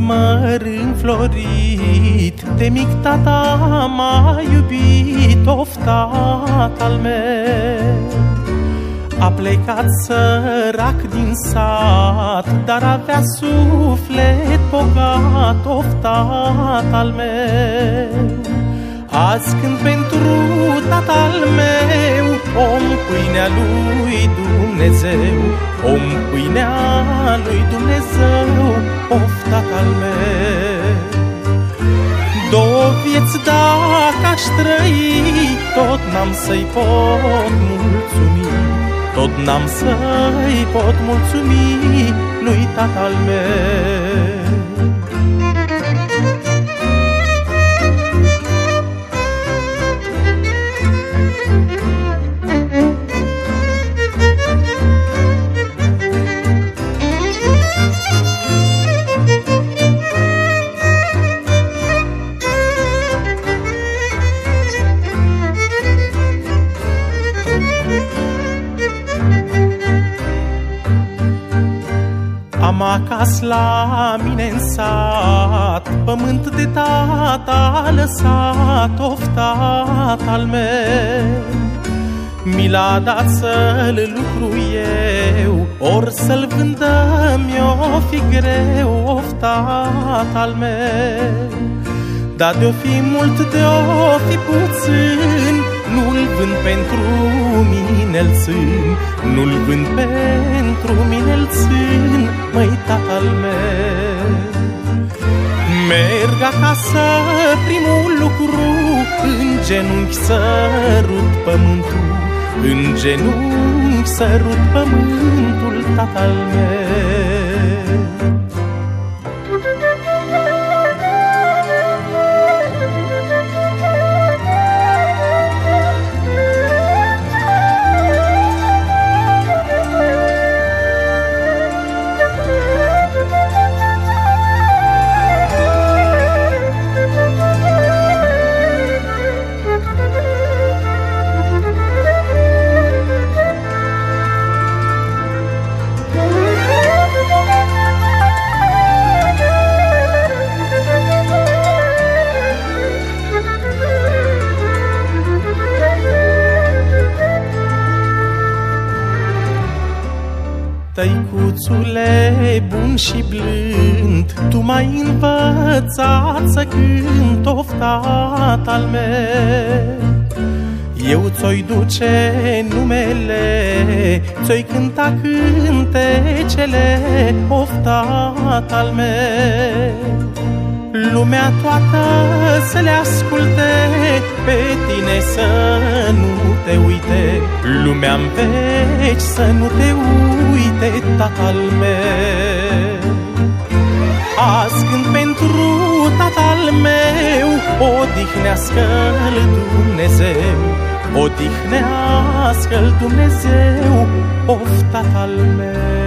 măr înflorit De mic tata m-a iubit Of tatăl meu. A plecat sărac din sat Dar avea suflet bogat Of tatăl meu. Azi când pentru tatăl meu Om pâinea lui Dumnezeu Om pâinea lui Dumnezeu vieți dacă aș trăi Tot n-am să-i pot mulțumi. Tot n-am să-i pot mulțumi Lui tatăl meu Am acasă la mine în sat Pământ de tata lăsat Of al meu. Mi l-a dat să-l lucru eu Or să-l vândăm eu fi greu Of al meu. Dar de-o fi mult, de-o fi puțin Nu-l vând pentru mine-l țin Nu-l vând pentru mine-l țin acasă primul lucru În genunchi sărut pământul. În genunchi sărut pământul tatăl meu Tăicuțule bun și blând Tu m-ai învățat să cânt of al meu. Eu ți-oi duce numele Ți-oi cânta cântecele of al meu. Lumea toată să le asculte Pe tine să nu te uite Lumea în veci să nu te uite Tatăl meu. Azi când pentru tatăl meu Odihnească-l Dumnezeu Odihnească-l Dumnezeu Of tatăl meu